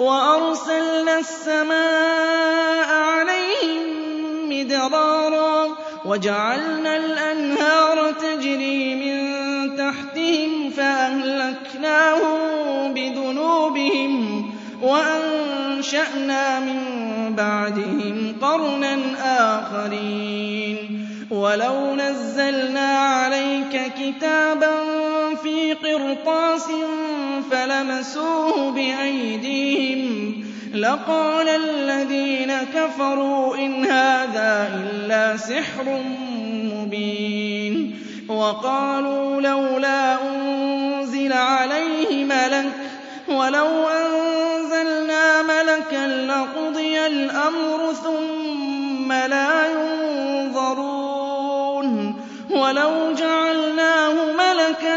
وأرسلنا السماء عليهم مدرارا وجعلنا الأنهار تجري من تحتهم فأهلكناهم بذنوبهم وأنشأنا من بعدهم قرنا آخرين ولو نزلنا عليك كتابا في قرطاس فلمسوه بأيديهم لقال الذين كفروا إن هذا إلا سحر مبين وقالوا لولا أنزل عليه ملك ولو أنزلنا ملكا لقضي الأمر ثم لا ينظرون ولو جعلناه ملكا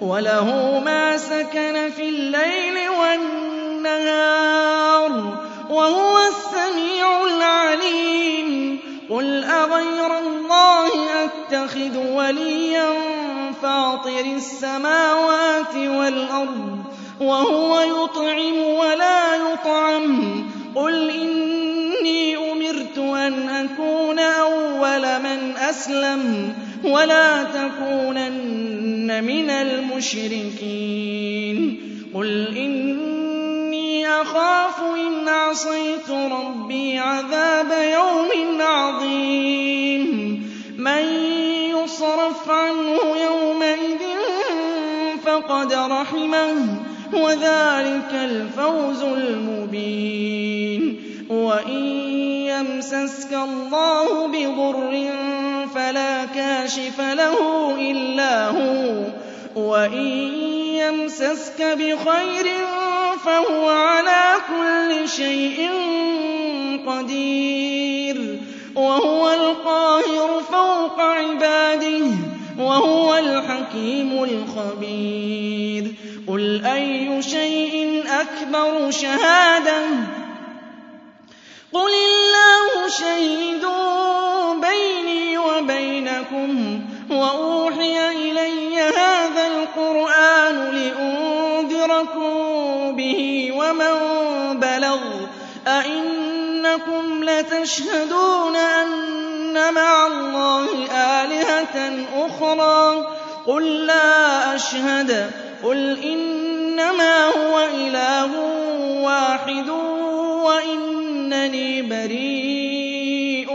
وله ما سكن في الليل والنهار وهو السميع العليم قل أغير الله أتخذ وليا فاطر السماوات والأرض وهو يطعم ولا يطعم قل إني أمرت أن أكون أول من أسلم ولا تكونن من المشركين. قل إني أخاف إن عصيت ربي عذاب يوم عظيم. من يصرف عنه يومئذ فقد رحمه وذلك الفوز المبين. وإن يمسسك الله بضر فلا كاشف له إلا هو وإن يمسسك بخير فهو على كل شيء قدير وهو القاهر فوق عباده وهو الحكيم الخبير. قل أي شيء أكبر شهادة قل الله شهيد بيني وبينكم وأوحي إلي هذا القرآن لأنذركم به ومن أَئِنَّكُمْ لَتَشْهَدُونَ أَنَّ مَعَ اللَّهِ آلِهَةً أُخْرَىٰ قُل لَّا أَشْهَدُ قُلْ إِنَّمَا هُوَ إِلَٰهٌ وَاحِدٌ وَإِنَّنِي بَرِيءٌ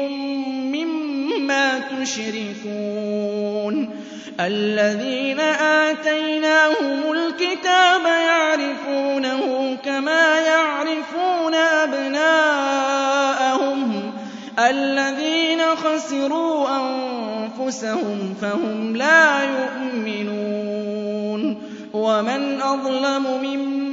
مِّمَّا تُشْرِكُونَ الَّذِينَ آتَيْنَاهُمُ الْكِتَابَ يَعْرِفُونَهُ كَمَا يَعْرِفُونَ أَبْنَاءَهُمُ الَّذِينَ خَسِرُوا أَنفُسَهُمْ فَهُمْ لَا يُؤْمِنُونَ وَمَنْ أَظْلَمُ مِمَّنِ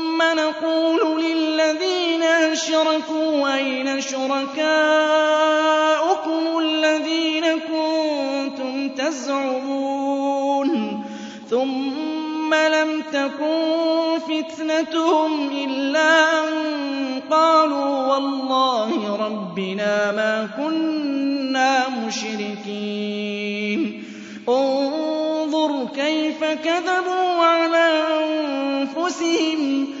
نَقُولُ لِلَّذِينَ أَشْرَكُوا أَيْنَ شُرَكَاؤُكُمُ الَّذِينَ كُنتُمْ تَزْعُمُونَ ثُمَّ لَمْ تَكُن فِتْنَتُهُمْ إِلَّا أَن قَالُوا وَاللَّهِ رَبِّنَا مَا كُنَّا مُشْرِكِينَ. انظُرْ كَيْفَ كَذَبُوا عَلَىٰ أَنفُسِهِمْ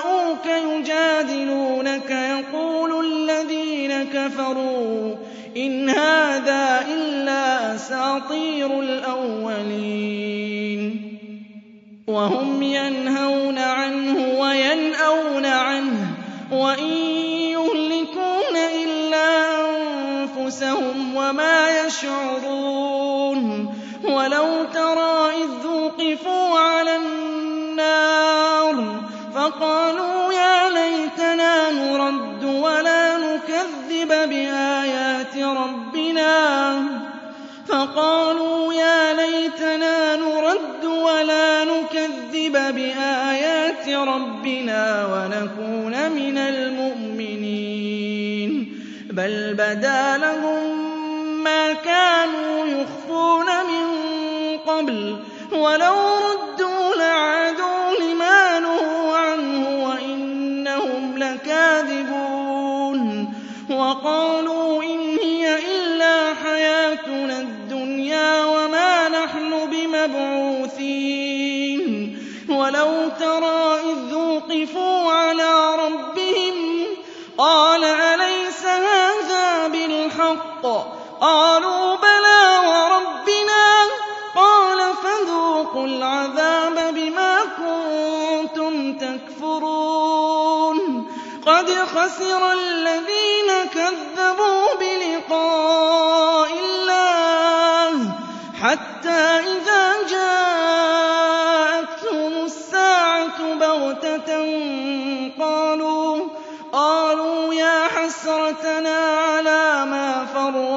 كَفَرُوا إِنْ هَٰذَا إِلَّا أَسَاطِيرُ الْأَوَّلِينَ. وَهُمْ يَنْهَوْنَ عَنْهُ وَيَنْأَوْنَ عَنْهُ وَإِن يُهْلِكُونَ إِلَّا أَنفُسَهُمْ وَمَا يَشْعُرُونَ. وَلَوْ تَرَىٰ إِذ وُقِفُوا عَلَى النَّارِ فَقَالُوا نُكَذِّبَ بِآيَاتِ رَبِّنَا فَقَالُوا يَا لَيْتَنَا نُرَدُّ وَلَا نُكَذِّبَ بِآيَاتِ رَبِّنَا وَنَكُونَ مِنَ الْمُؤْمِنِينَ بَلْ بَدَا لَهُم مَّا كَانُوا يُخْفُونَ مِن قَبْلُ وَلَوْ رُدُّوا نَحْنُ بِمَبْعُوثِينَ وَلَوْ تَرَىٰ إِذْ وُقِفُوا عَلَىٰ رَبِّهِمْ قَالَ أَلَيْسَ هَٰذَا بِالْحَقِّ؟ قَالُوا بَلَىٰ وَرَبِّنَا. قَالَ فَذُوقُوا الْعَذَابَ بِمَا كُنتُمْ تَكْفُرُونَ. قَدْ خَسِرَ الَّذِينَ كَذَّبُوا بِلِقَاءِ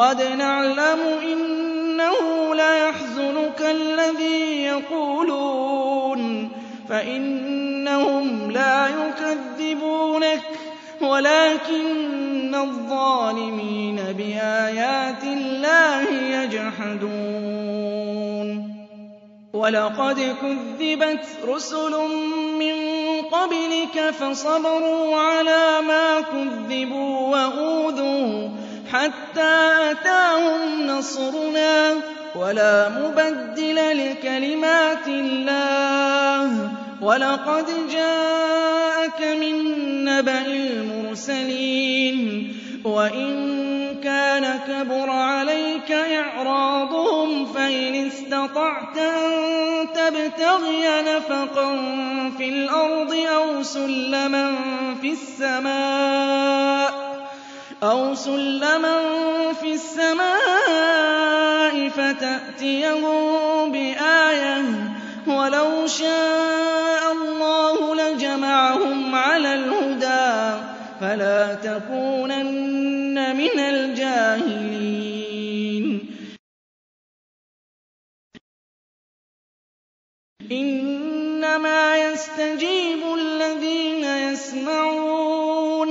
قَدْ نَعْلَمُ إِنَّهُ لَيَحْزُنُكَ الَّذِي يَقُولُونَ فَإِنَّهُمْ لَا يُكَذِّبُونَكَ وَلَٰكِنَّ الظَّالِمِينَ بِآيَاتِ اللَّهِ يَجْحَدُونَ وَلَقَدْ كُذِّبَتْ رُسُلٌ مِّن قَبْلِكَ فَصَبَرُوا عَلَىٰ مَا كُذِّبُوا وَأُوذُوا حَتَّىٰ أَتَاهُمْ نَصْرُنَا وَلَا مُبَدِّلَ لِكَلِمَاتِ اللَّهِ. وَلَقَدْ جَاءَ جَاءَكَ مِن نَّبَإِ الْمُرْسَلِينَ. وَإِن كَانَ كَبُرَ عَلَيْكَ إِعْرَاضُهُمْ فَإِنِ اسْتَطَعْتَ أَن تَبْتَغِيَ نَفَقًا فِي الْأَرْضِ أَوْ سُلَّمًا فِي السَّمَاءِ أَوْ سُلَّمًا فِي السَّمَاءِ فَتَأْتِيَهُم بِآيَةٍ وَلَوْ شَاءَ اللَّهُ لَجَمَعَهُمْ عَلَى الْهُدَىٰ فَلَا تَكُونَنَّ مِنَ الْجَاهِلِينَ. إِنَّمَا يَسْتَجِيبُ الَّذِينَ يَسْمَعُونَ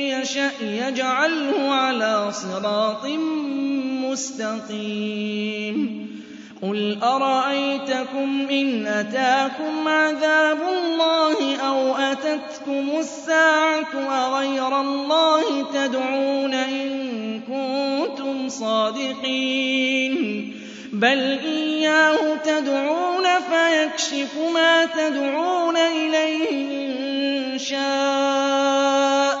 يَشَأْ يَجْعَلْهُ عَلَىٰ صِرَاطٍ مُّسْتَقِيمٍ قُلْ أَرَأَيْتَكُمْ إِنْ أَتَاكُمْ عَذَابُ اللَّهِ أَوْ أَتَتْكُمُ السَّاعَةُ أَغَيْرَ اللَّهِ تَدْعُونَ إِن كُنتُمْ صَادِقِينَ بَلْ إِيَّاهُ تَدْعُونَ فَيَكْشِفُ مَا تَدْعُونَ إِلَيْهِ إِن شَاءَ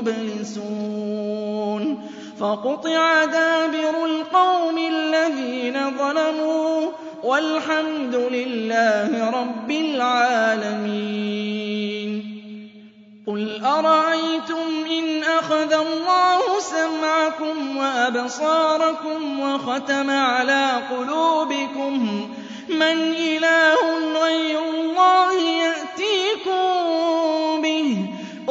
مُّبْلِسُونَ. فَقُطِعَ دَابِرُ الْقَوْمِ الَّذِينَ ظَلَمُوا وَالْحَمْدُ لِلَّهِ رَبِّ الْعَالَمِينَ. قُلْ أَرَأَيْتُمْ إِنْ أَخَذَ اللَّهُ سَمْعَكُمْ وَأَبْصَارَكُمْ وَخَتَمَ عَلَىٰ قُلُوبِكُم؟ مَّنْ إِلَٰهٌ غَيْرُ اللَّهِ يَأْتِيكُم بِهِ ۗ.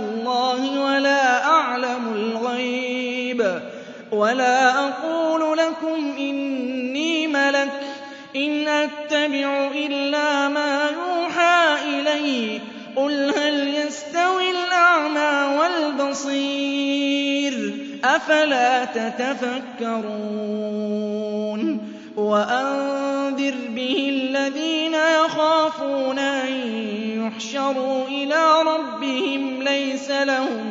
الْغَيْبَ وَلَا أَقُولُ لَكُمْ إِنِّي مَلَكٌ إِنْ أَتَّبِعُ إِلَّا مَا يُوحَىٰ إِلَيَّ ۚ. قُلْ هَلْ يَسْتَوِي الْأَعْمَىٰ وَالْبَصِيرُ ۚ؟ أَفَلَا تَتَفَكَّرُونَ؟ وَأَنذِرْ بِهِ الَّذِينَ يَخَافُونَ أَن يُحْشَرُوا إِلَىٰ رَبِّهِمْ لَيْسَ لَهُم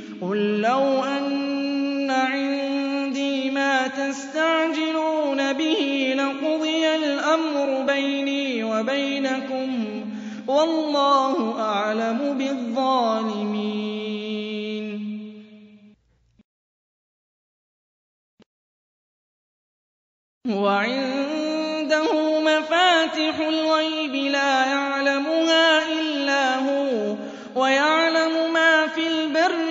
قُل لَّوْ أَنَّ عِندِي مَا تَسْتَعْجِلُونَ بِهِ لَقُضِيَ الْأَمْرُ بَيْنِي وَبَيْنَكُمْ ۗ وَاللَّهُ أَعْلَمُ بِالظَّالِمِينَ. وَعِندَهُ مَفَاتِحُ الْغَيْبِ لَا يَعْلَمُهَا إِلَّا هُوَ وَيَعْلَمُ مَا فِي الْبَرِّ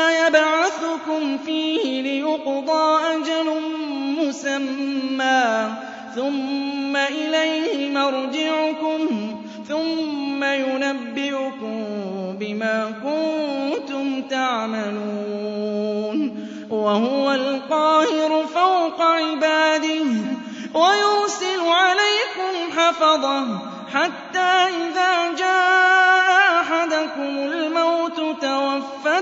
ثُمَّ يَبْعَثُكُمْ فِيهِ لِيُقْضَىٰ أَجَلٌ مُّسَمًّى. ثُمَّ إِلَيْهِ مَرْجِعُكُمْ ثُمَّ يُنَبِّئُكُم بِمَا كُنتُمْ تَعْمَلُونَ. وَهُوَ الْقَاهِرُ فَوْقَ عِبَادِهِ وَيُرْسِلُ عَلَيْكُمْ حَفَظَةً حَتَّىٰ إِذَا جَاءَ أَحَدَكُمُ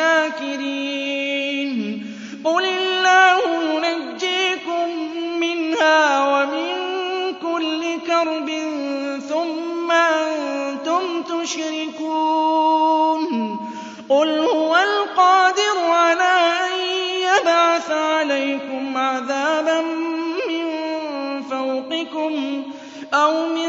الشَّاكِرِينَ. قُلِ اللَّهُ يُنَجِّيكُم مِّنْهَا وَمِن كُلِّ كَرْبٍ ثُمَّ أَنتُمْ تُشْرِكُونَ. قُلْ هُوَ الْقَادِرُ عَلَىٰ أَن يَبْعَثَ عَلَيْكُمْ عَذَابًا مِّن فَوْقِكُمْ أَوْ مِن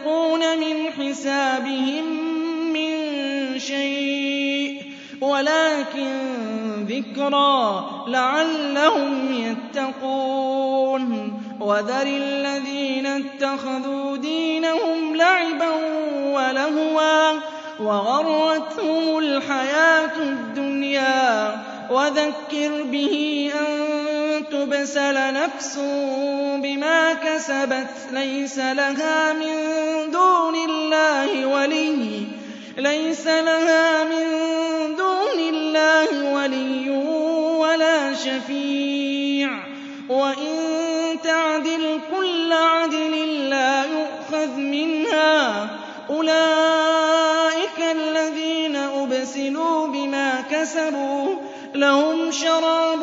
يَتَّقُونَ مِنْ حِسَابِهِم مِّن شَيْءٍ وَلَٰكِن ذِكْرَىٰ لَعَلَّهُمْ يَتَّقُونَ. وَذَرِ الَّذِينَ اتَّخَذُوا دِينَهُمْ لَعِبًا وَلَهْوًا وَغَرَّتْهُمُ الْحَيَاةُ الدُّنْيَا. وَذَكِّرْ بِهِ أَن تُبْسَلَ نَفْسٌ بِمَا كَسَبَتْ لَيْسَ لَهَا مِن دُونِ اللَّهِ وَلِيٌّ وَلَا شَفِيعٌ. وَإِن تَعْدِلْ كُلَّ عَدْلٍ لَّا يُؤْخَذْ مِنْهَا ۗ. أُولَٰئِكَ الَّذِينَ أُبْسِلُوا بِمَا كَسَبُوا ۖ لَهُمْ شَرَابٌ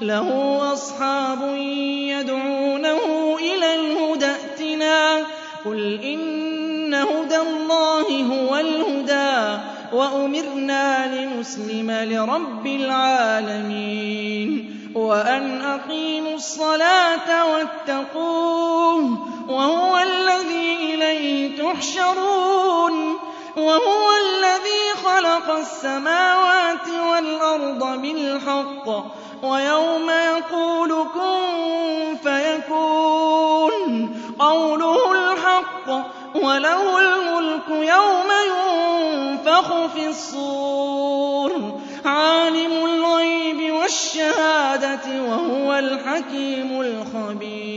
لَّهُ أَصْحَابٌ يَدْعُونَهُ إِلَى الْهُدَى ائْتِنَا ۗ. قُلْ إِنَّ هُدَى اللَّهِ هُوَ الْهُدَىٰ ۖ وَأُمِرْنَا لِنُسْلِمَ لِرَبِّ الْعَالَمِينَ. وَأَنْ أَقِيمُوا الصَّلَاةَ وَاتَّقُوهُ ۚ وَهُوَ الَّذِي إِلَيْهِ تُحْشَرُونَ. وَهُوَ الَّذِي خَلَقَ السَّمَاوَاتِ وَالْأَرْضَ بِالْحَقِّ ۚ وَيَوْمَ يَقُولُ كُن فَيَكُونُ. قَوْلُهُ الْحَقُّ ۚ وَلَهُ الْمُلْكُ يَوْمَ يُنفَخُ فِي الصُّورِ ۚ. عَالِمُ الْغَيْبِ وَالشَّهَادَةِ ۚ وَهُوَ الْحَكِيمُ الْخَبِيرُ.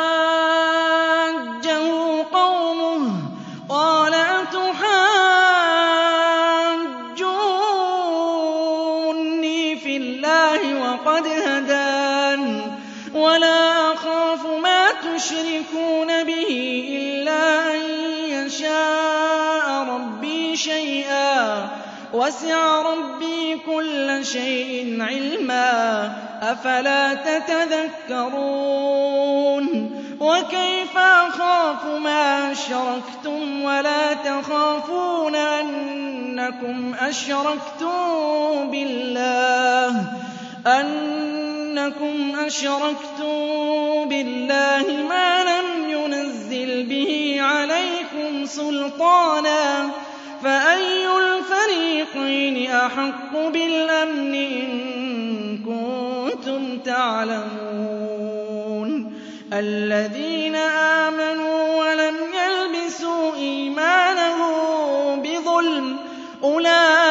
وَسِعَ رَبِّي كُلَّ شَيْءٍ عِلْمًا ۗ أَفَلَا تَتَذَكَّرُونَ وَكَيْفَ أَخَافُ مَا أَشْرَكْتُمْ وَلَا تَخَافُونَ أَنَّكُمْ أَشْرَكْتُم بِاللَّهِ أَنَّكُمْ أَشْرَكْتُم بِاللَّهِ مَا لَمْ يُنَزِّلْ بِهِ عَلَيْكُمْ سُلْطَانًا ۚ فَأَيُّ الْفَرِيقَيْنِ أَحَقُّ بِالْأَمْنِ إِن كُنتُمْ تَعْلَمُونَ؟ الَّذِينَ آمَنُوا وَلَمْ يَلْبِسُوا إِيمَانَهُم بِظُلْمٍ أُولَٰئِكَ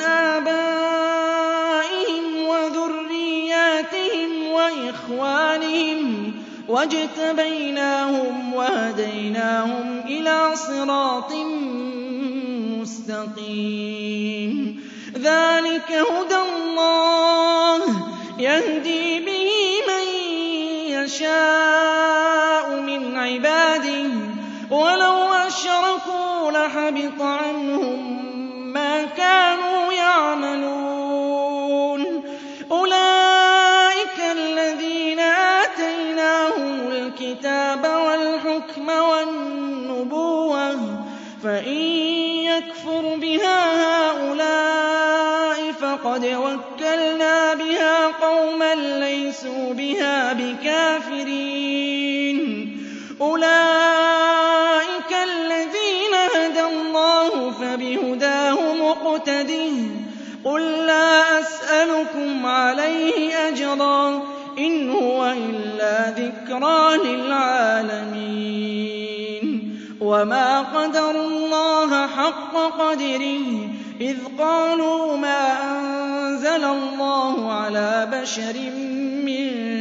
وَإِخْوَانِهِمْ ۖ وَاجْتَبَيْنَاهُمْ وَهَدَيْنَاهُمْ إِلَىٰ صِرَاطٍ مُّسْتَقِيمٍ. ذَٰلِكَ هُدَى اللَّهِ يَهْدِي بِهِ مَن يَشَاءُ مِنْ عِبَادِهِ ۚ. وَلَوْ أَشْرَكُوا لَحَبِطَ عَنْهُم لَّيْسُوا بِهَا بِكَافِرِينَ أُولَٰئِكَ الَّذِينَ هَدَى اللَّهُ فَبِهُدَاهُ مُقْتَدِهْ ۗ قُل لَّا أَسْأَلُكُمْ عَلَيْهِ أَجْرًا ۖ إِنْ هُوَ إِلَّا ذِكْرَىٰ لِلْعَالَمِينَ وَمَا قَدَرُوا اللَّهَ حَقَّ قَدْرِهِ إِذْ قَالُوا مَا أَنزَلَ اللَّهُ عَلَىٰ بَشَرٍ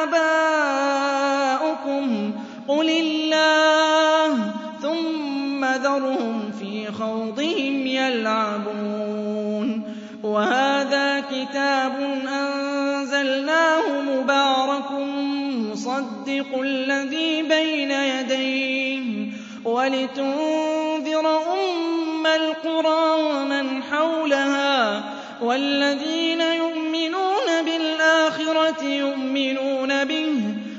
ۖ قُلِ اللَّهُ ۖ ثُمَّ ذَرْهُمْ فِي خَوْضِهِمْ يَلْعَبُونَ وَهَٰذَا كِتَابٌ أَنزَلْنَاهُ مُبَارَكٌ مُّصَدِّقُ الَّذِي بَيْنَ يَدَيْهِ وَلِتُنذِرَ أُمَّ الْقُرَىٰ وَمَنْ حَوْلَهَا ۚ وَالَّذِينَ يُؤْمِنُونَ بِالْآخِرَةِ يُؤْمِنُونَ بِهِ ۚ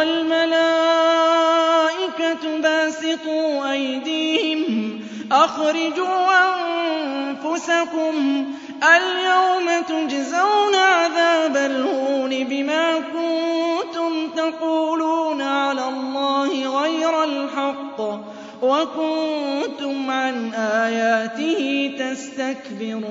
والملائكة باسطوا أيديهم أخرجوا أنفسكم اليوم تجزون عذاب الهون بما كنتم تقولون على الله غير الحق وكنتم عن آياته تستكبرون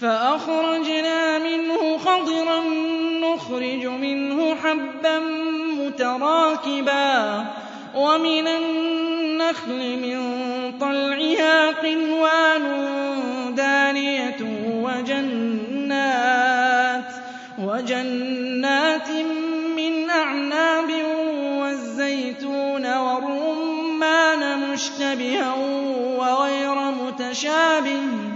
فأخرجنا منه خضرا نخرج منه حبا متراكبا. ومن النخل من طلعها قنوان دانية وجنات وجنات من أعناب والزيتون والرمان مشتبها وغير متشابه.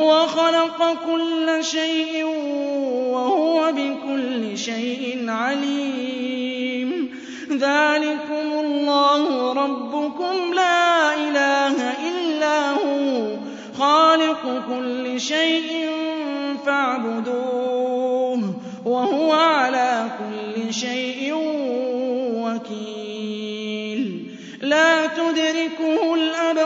وخلق كل شيء وهو بكل شيء عليم. ذلكم الله ربكم لا إله إلا هو. خالق كل شيء فاعبدوه وهو على كل شيء وكيل. لا تدركه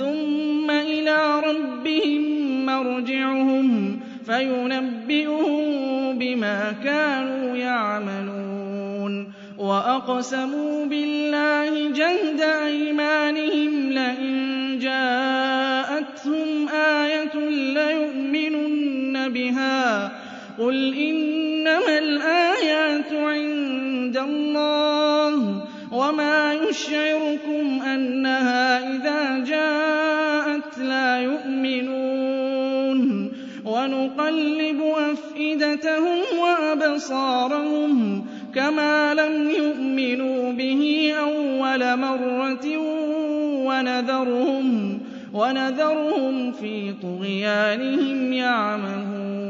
ثُمَّ إِلَىٰ رَبِّهِم مَّرْجِعُهُمْ فَيُنَبِّئُهُم بِمَا كَانُوا يَعْمَلُونَ وَأَقْسَمُوا بِاللَّهِ جَهْدَ أَيْمَانِهِمْ لَئِن جَاءَتْهُمْ آيَةٌ لَّيُؤْمِنُنَّ بِهَا ۚ قُلْ إِنَّمَا الْآيَاتُ عِندَ اللَّهِ وَمَا يُشْعِرُكُمْ أَنَّهَا إِذَا جَاءَتْ لَا يُؤْمِنُونَ وَنُقَلِّبُ أَفْئِدَتَهُمْ وَأَبْصَارَهُمْ كَمَا لَمْ يُؤْمِنُوا بِهِ أَوَّلَ مَرَّةٍ وَنَذَرُهُمْ فِي طُغْيَانِهِمْ يَعْمَهُونَ.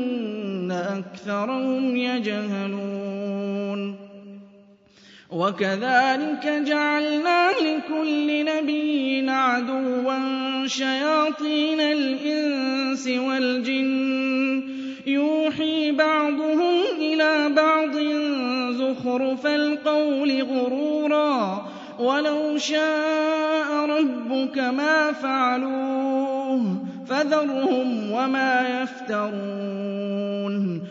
أَكْثَرَهُمْ يَجْهَلُونَ. وَكَذَٰلِكَ جَعَلْنَا لِكُلِّ نَبِيٍّ عَدُوًّا شَيَاطِينَ الْإِنسِ وَالْجِنِّ. يُوحِي بَعْضُهُمْ إِلَىٰ بَعْضٍ زُخْرُفَ الْقَوْلِ غُرُورًا ۚ. وَلَوْ شَاءَ رَبُّكَ مَا فَعَلُوهُ فَذَرْهُمْ وَمَا يَفْتَرُونَ.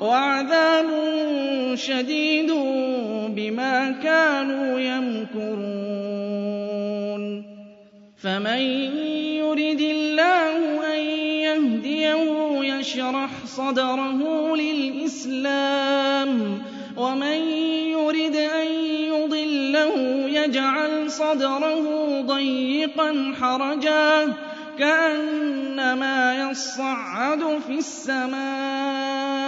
وَعَذَابٌ شَدِيدٌ بِمَا كَانُوا يَمْكُرُونَ. فَمَن يُرِدِ اللَّهُ أَن يَهْدِيَهُ يَشْرَحْ صَدْرَهُ لِلْإِسْلَامِ وَمَن يُرِدْ أَن يُضِلَّهُ يَجْعَلْ صَدْرَهُ ضَيِّقًا حَرَجًا كَأَنَّمَا يَصَّعَّدُ فِي السَّمَاءِ ۚ.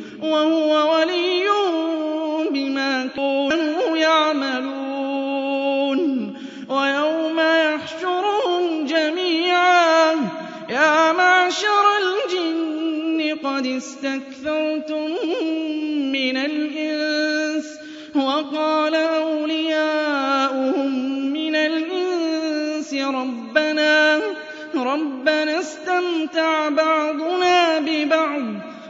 وَهُوَ وَلِيُّهُم بِمَا كَانُوا يَعْمَلُونَ. وَيَوْمَ يَحْشُرُهُمْ جَمِيعًا يَا مَعْشَرَ الْجِنِّ قَدِ اسْتَكْثَرْتُم مِّنَ الْإِنسِ وَقَالَ أَوْلِيَاؤُهُم مِّنَ الْإِنسِ رَبَّنَا اسْتَمْتَعَ بَعْضُنَا بِبَعْضٍ.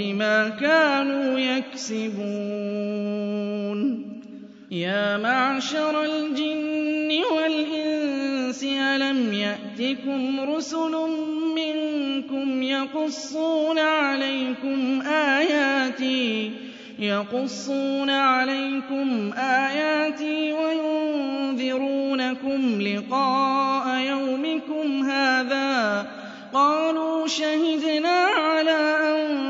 بِمَا كَانُوا يَكْسِبُونَ. يَا مَعْشَرَ الْجِنِّ وَالْإِنسِ أَلَمْ يَأْتِكُمْ رُسُلٌ مِّنكُمْ يَقُصُّونَ عَلَيْكُمْ آيَاتِي وَيُنذِرُونَكُمْ لِقَاءَ يَوْمِكُمْ هَٰذَا ۚ. قَالُوا شَهِدْنَا عَلَىٰ أَنفُسِنَا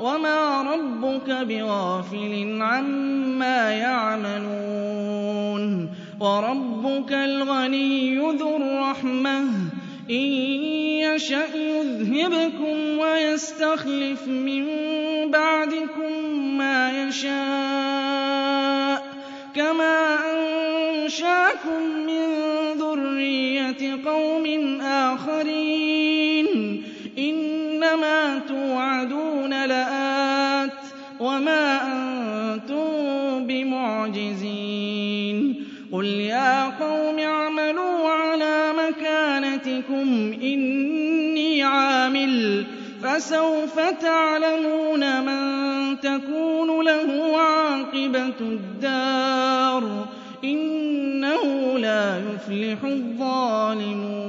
وَمَا رَبُّكَ بِغَافِلٍ عَمَّا يَعْمَلُونَ وَرَبُّكَ الْغَنِيُّ ذُو الرَّحْمَةِ إِن يَشَأْ يُذْهِبْكُمْ وَيَسْتَخْلِفْ مِن بَعْدِكُم مَّا يَشَاءُ كَمَا أَنشَأَكُم مِّن ذُرِّيَّةِ قَوْمٍ آخَرِينَ إِنَّمَا تُوعَدُونَ لَآتٍ وَمَا أَنتُم بِمُعْجِزِينَ قُلْ يَا قَوْمِ اعْمَلُوا عَلَىٰ مَكَانَتِكُمْ إِنِّي عَامِلٌ ۖ فَسَوْفَ تَعْلَمُونَ مَن تَكُونُ لَهُ عَاقِبَةُ الدَّارِ ۗ إِنَّهُ لَا يُفْلِحُ الظَّالِمُونَ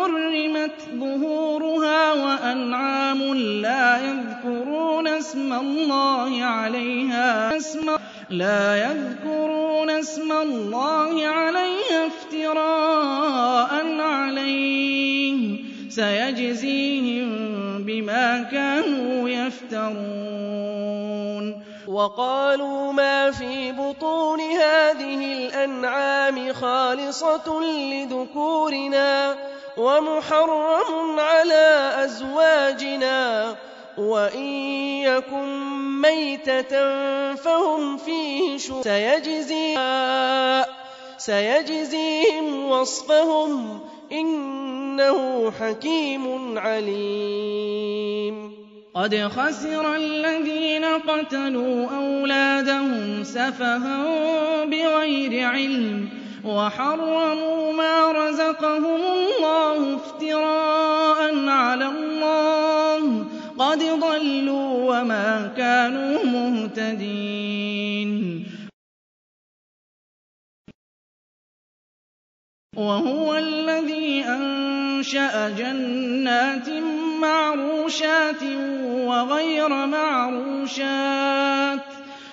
حُرِّمَتْ ظُهُورُهَا وَأَنْعَامٌ لَّا يَذْكُرُونَ اسْمَ اللَّهِ عَلَيْهَا افْتِرَاءً عَلَيْهِ ۚ. سَيَجْزِيهِم بِمَا كَانُوا يَفْتَرُونَ. وَقَالُوا مَا فِي بُطُونِ هَٰذِهِ الْأَنْعَامِ خَالِصَةٌ لِّذُكُورِنَا. وَمُحَرَّمٌ عَلَىٰ أَزْوَاجِنَا ۖ وَإِن يَكُن مَّيْتَةً فَهُمْ فِيهِ شُرَكَاءُ ۚ سَيَجْزِيهِمْ وَصْفَهُمْ ۚ إِنَّهُ حَكِيمٌ عَلِيمٌ. قَدْ خَسِرَ الَّذِينَ قَتَلُوا أَوْلَادَهُمْ سَفَهًا بِغَيْرِ عِلْمٍ وَحَرَّمُوا مَا رَزَقَهُمُ اللَّهُ افْتِرَاءً عَلَى اللَّهِ ۚ. قَدْ ضَلُّوا وَمَا كَانُوا مُهْتَدِينَ. وَهُوَ الَّذِي أَنشَأَ جَنَّاتٍ مَّعْرُوشَاتٍ وَغَيْرَ مَعْرُوشَاتٍ.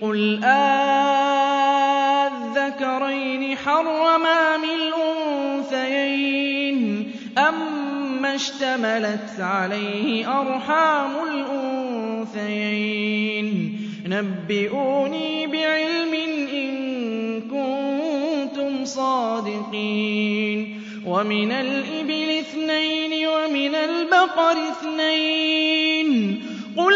قُلْ آلذَّكَرَيْنِ حَرَّمَ أَمِ الْأُنثَيَيْنِ أَمَّا اشْتَمَلَتْ عَلَيْهِ أَرْحَامُ الْأُنثَيَيْنِ نَبِّئُونِي بِعِلْمٍ إِن كُنتُمْ صَادِقِينَ وَمِنَ الْإِبِلِ اثْنَيْنِ وَمِنَ الْبَقَرِ اثْنَيْنِ قُلْ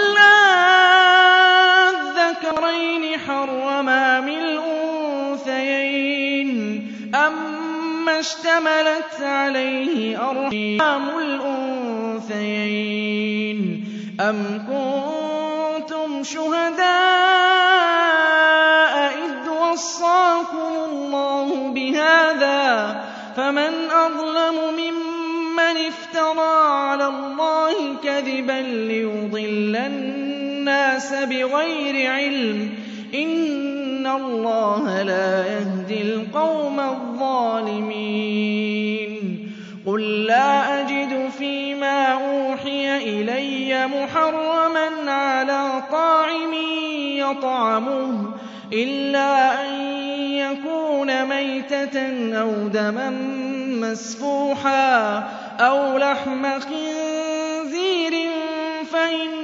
أَلذَّكَرَيْنِ حَرَّمَ أَمِ الْأُنثَيَيْنِ. أَمَّا اشْتَمَلَتْ عَلَيْهِ أَرْحَامُ الْأُنثَيَيْنِ. أَمْ كُنتُمْ شُهَدَاءَ إِذْ وَصَّاكُمُ اللَّهُ بِهَٰذَا ۚ؟ فَمَنْ أَظْلَمُ مِمَّنِ افْتَرَىٰ عَلَى اللَّهِ كَذِبًا لِّيُضِلَّ النَّاسَ. بِغَيْرِ عِلْمٍ ۗ إِنَّ اللَّهَ لَا يَهْدِي الْقَوْمَ الظَّالِمِينَ. قُل لَّا أَجِدُ فِيمَا أُوحِيَ إِلَيَّ مُحَرَّمًا عَلَىٰ طَاعِمٍ يَطْعَمُهُ إِلَّا أَن يَكُونَ مَيْتَةً أَوْ دَمًا مَّسْفُوحًا أَوْ لَحْمَ خِنزِيرٍ فَإِنَّهُ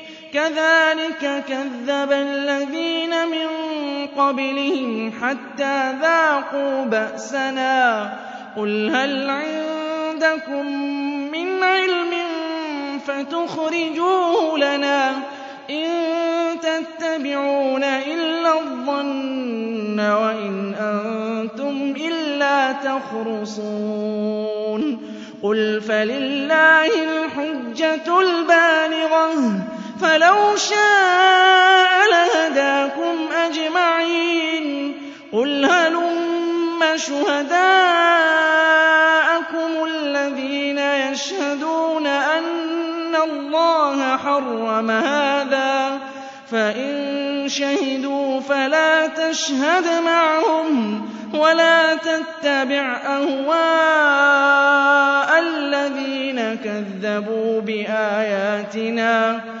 كَذَٰلِكَ كَذَّبَ الَّذِينَ مِن قَبْلِهِمْ حَتَّىٰ ذَاقُوا بَأْسَنَا ۗ. قُلْ هَلْ عِندَكُم مِّنْ عِلْمٍ فَتُخْرِجُوهُ لَنَا ۖ إِن تَتَّبِعُونَ إِلَّا الظَّنَّ وَإِنْ أَنتُمْ إِلَّا تَخْرُصُونَ. قُلْ فَلِلَّهِ الْحُجَّةُ الْبَالِغَةُ ۖ. فَلَوْ شَاءَ لَهَدَاكُمْ أَجْمَعِينَ قُلْ هَلُمَّ شُهَدَاءَكُمُ الَّذِينَ يَشْهَدُونَ أَنَّ اللَّهَ حَرَّمَ هَٰذَا ۖ فَإِن شَهِدُوا فَلَا تَشْهَدْ مَعَهُمْ وَلَا تَتَّبِعْ أَهْوَاءَ الَّذِينَ كَذَّبُوا بِآيَاتِنَا ۚ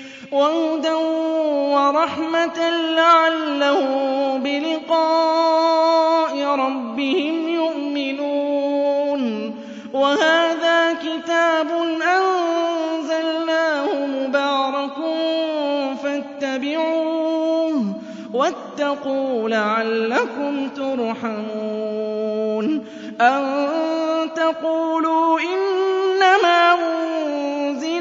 وَهُدًى وَرَحْمَةً لَّعَلَّهُم بِلِقَاءِ رَبِّهِمْ يُؤْمِنُونَ. وَهَٰذَا كِتَابٌ أَنزَلْنَاهُ مُبَارَكٌ فَاتَّبِعُوهُ وَاتَّقُوا لَعَلَّكُمْ تُرْحَمُونَ. أَن تَقُولُوا إِنَّمَا أُنزِلَ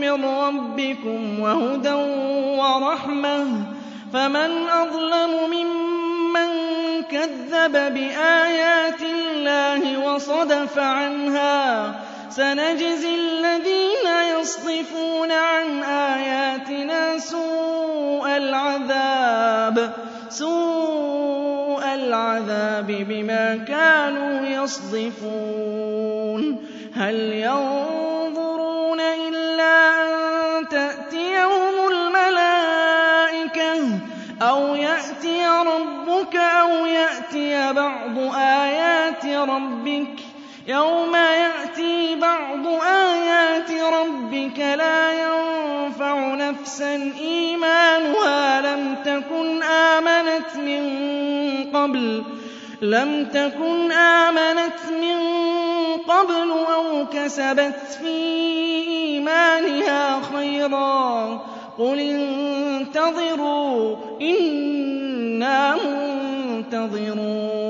مِّن رَّبِّكُمْ وَهُدًى وَرَحْمَةٌ ۚ فَمَنْ أَظْلَمُ مِمَّن كَذَّبَ بِآيَاتِ اللَّهِ وَصَدَفَ عَنْهَا ۗ سَنَجْزِي الَّذِينَ يَصْدِفُونَ عَنْ آيَاتِنَا سُوءَ الْعَذَابِ بِمَا كَانُوا يَصْدِفُونَ هَلْ يَنظُرُونَ رَبِّكَ ۗ يَوْمَ يَأْتِي بَعْضُ آيَاتِ رَبِّكَ لَا يَنفَعُ نَفْسًا إِيمَانُهَا لَمْ تَكُنْ آمَنَتْ مِن قَبْلُ أَوْ كَسَبَتْ فِي إِيمَانِهَا خَيْرًا ۗ قُلِ انتَظِرُوا إِنَّا مُنتَظِرُونَ